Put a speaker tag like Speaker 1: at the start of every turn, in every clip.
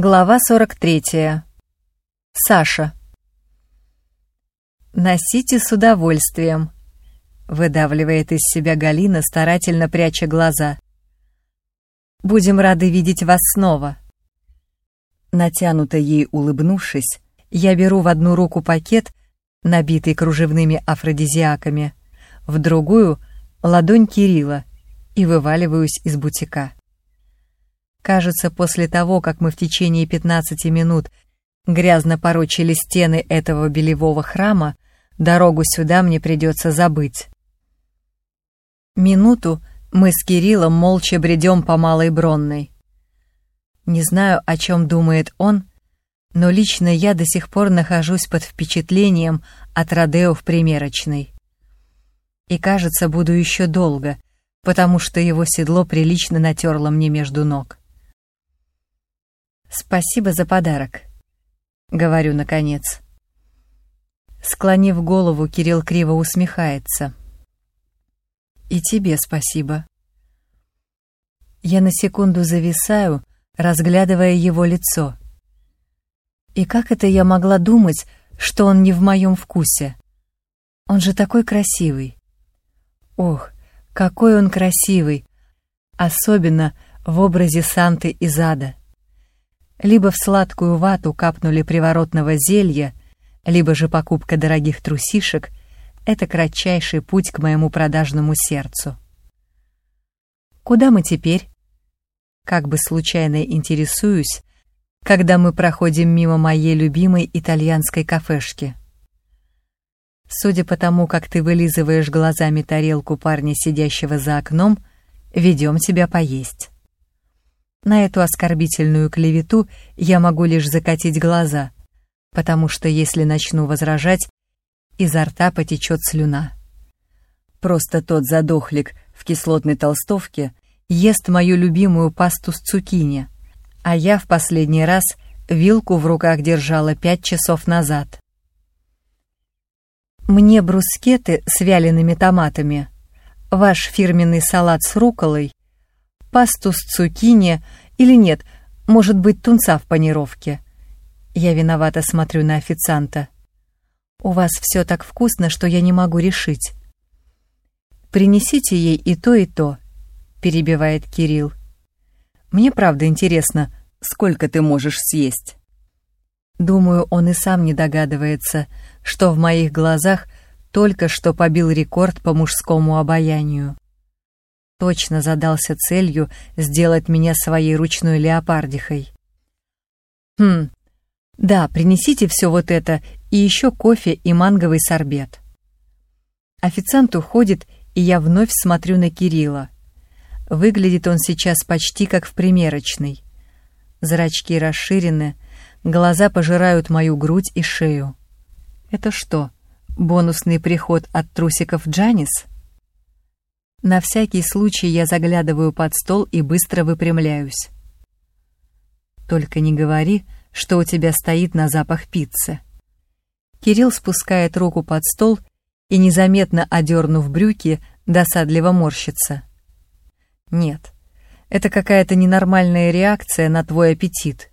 Speaker 1: Глава 43. Саша. «Носите с удовольствием», — выдавливает из себя Галина, старательно пряча глаза. «Будем рады видеть вас снова». Натянуто ей улыбнувшись, я беру в одну руку пакет, набитый кружевными афродизиаками, в другую — ладонь Кирилла и вываливаюсь из бутика. Кажется, после того, как мы в течение 15 минут грязно порочили стены этого белевого храма, дорогу сюда мне придется забыть. Минуту мы с Кириллом молча бредем по Малой Бронной. Не знаю, о чем думает он, но лично я до сих пор нахожусь под впечатлением от Родео в примерочной. И кажется, буду еще долго, потому что его седло прилично натерло мне между ног. «Спасибо за подарок», — говорю наконец. Склонив голову, Кирилл криво усмехается. «И тебе спасибо». Я на секунду зависаю, разглядывая его лицо. И как это я могла думать, что он не в моем вкусе? Он же такой красивый. Ох, какой он красивый! Особенно в образе Санты из ада либо в сладкую вату капнули приворотного зелья, либо же покупка дорогих трусишек — это кратчайший путь к моему продажному сердцу. Куда мы теперь? Как бы случайно интересуюсь, когда мы проходим мимо моей любимой итальянской кафешки. Судя по тому, как ты вылизываешь глазами тарелку парня, сидящего за окном, ведем тебя поесть. На эту оскорбительную клевету я могу лишь закатить глаза, потому что если начну возражать, изо рта потечет слюна. Просто тот задохлик в кислотной толстовке ест мою любимую пасту с цукини, а я в последний раз вилку в руках держала пять часов назад. Мне брускеты с вялеными томатами, ваш фирменный салат с руколой пасту с цукини или нет, может быть, тунца в панировке. Я виновато смотрю на официанта. У вас все так вкусно, что я не могу решить. Принесите ей и то, и то, перебивает Кирилл. Мне правда интересно, сколько ты можешь съесть. Думаю, он и сам не догадывается, что в моих глазах только что побил рекорд по мужскому обаянию точно задался целью сделать меня своей ручной леопардихой. Хм, да, принесите все вот это и еще кофе и манговый сорбет. Официант уходит, и я вновь смотрю на Кирилла. Выглядит он сейчас почти как в примерочной. Зрачки расширены, глаза пожирают мою грудь и шею. Это что, бонусный приход от трусиков Джанис? На всякий случай я заглядываю под стол и быстро выпрямляюсь. Только не говори, что у тебя стоит на запах пиццы. Кирилл спускает руку под стол и, незаметно одернув брюки, досадливо морщится. Нет, это какая-то ненормальная реакция на твой аппетит.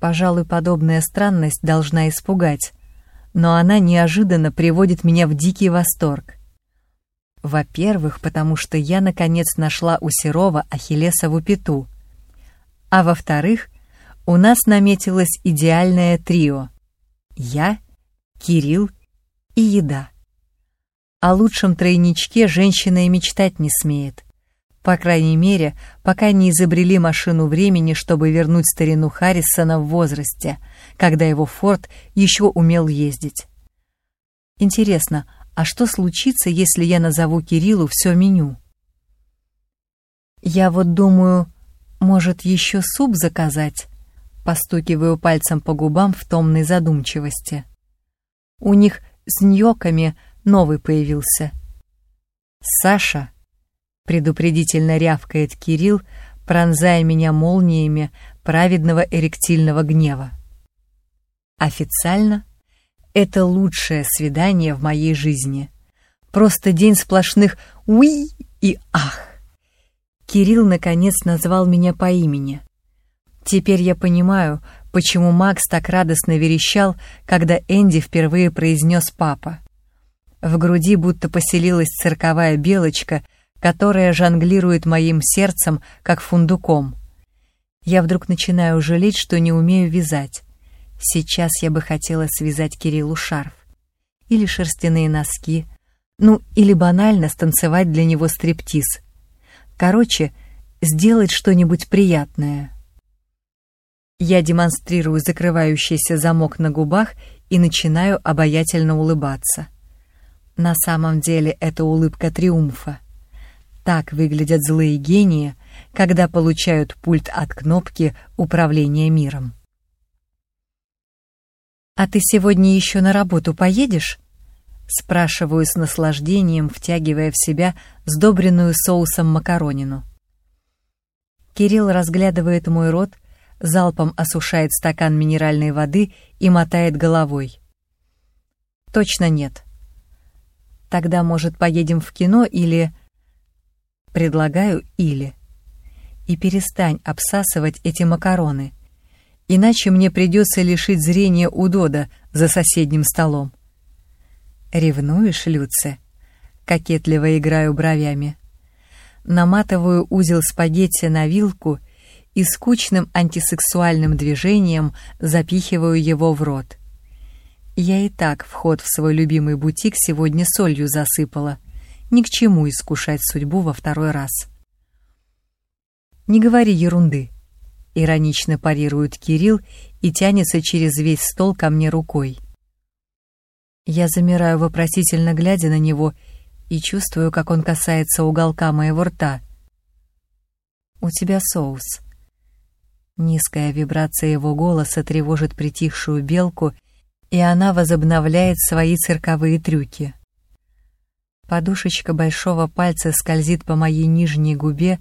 Speaker 1: Пожалуй, подобная странность должна испугать, но она неожиданно приводит меня в дикий восторг. Во-первых, потому что я наконец нашла у Серова Ахиллесову пету. А во-вторых, у нас наметилось идеальное трио. Я, Кирилл и еда. О лучшем тройничке женщина и мечтать не смеет. По крайней мере, пока не изобрели машину времени, чтобы вернуть старину Харрисона в возрасте, когда его Форд еще умел ездить. Интересно, а что случится, если я назову Кириллу все меню? Я вот думаю, может, еще суп заказать? Постукиваю пальцем по губам в томной задумчивости. У них с ньоками новый появился. «Саша!» — предупредительно рявкает Кирилл, пронзая меня молниями праведного эректильного гнева. Официально это лучшее свидание в моей жизни. Просто день сплошных «уи» и «ах». Кирилл, наконец, назвал меня по имени. Теперь я понимаю, почему Макс так радостно верещал, когда Энди впервые произнес «папа». В груди будто поселилась цирковая белочка, которая жонглирует моим сердцем, как фундуком. Я вдруг начинаю жалеть, что не умею вязать. Сейчас я бы хотела связать Кириллу шарф. Или шерстяные носки. Ну, или банально станцевать для него стриптиз. Короче, сделать что-нибудь приятное. Я демонстрирую закрывающийся замок на губах и начинаю обаятельно улыбаться. На самом деле это улыбка триумфа. Так выглядят злые гении, когда получают пульт от кнопки управления миром. «А ты сегодня еще на работу поедешь?» Спрашиваю с наслаждением, втягивая в себя сдобренную соусом макаронину. Кирилл разглядывает мой рот, залпом осушает стакан минеральной воды и мотает головой. «Точно нет. Тогда, может, поедем в кино или...» Предлагаю «или». И перестань обсасывать эти макароны, иначе мне придется лишить зрения у Дода за соседним столом. «Ревнуешь, Люце?» Кокетливо играю бровями. Наматываю узел спагетти на вилку и скучным антисексуальным движением запихиваю его в рот. Я и так вход в свой любимый бутик сегодня солью засыпала. Ни к чему искушать судьбу во второй раз. «Не говори ерунды», — иронично парирует Кирилл и тянется через весь стол ко мне рукой. Я замираю вопросительно, глядя на него, и чувствую, как он касается уголка моего рта. «У тебя соус». Низкая вибрация его голоса тревожит притихшую белку — и она возобновляет свои цирковые трюки. Подушечка большого пальца скользит по моей нижней губе,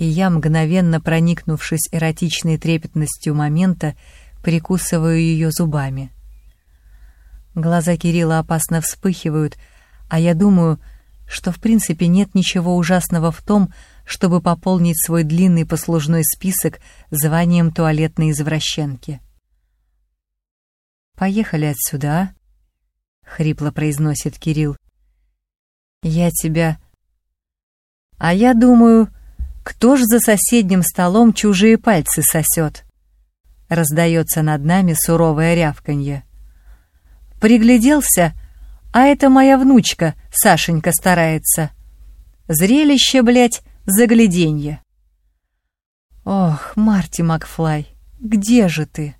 Speaker 1: и я, мгновенно проникнувшись эротичной трепетностью момента, прикусываю ее зубами. Глаза Кирилла опасно вспыхивают, а я думаю, что в принципе нет ничего ужасного в том, чтобы пополнить свой длинный послужной список званием туалетной извращенки. Поехали отсюда, а? Хрипло произносит Кирилл. Я тебя... А я думаю, кто ж за соседним столом чужие пальцы сосет? Раздается над нами суровое рявканье. Пригляделся, а это моя внучка, Сашенька, старается. Зрелище, блядь, загляденье. Ох, Марти Макфлай, где же ты?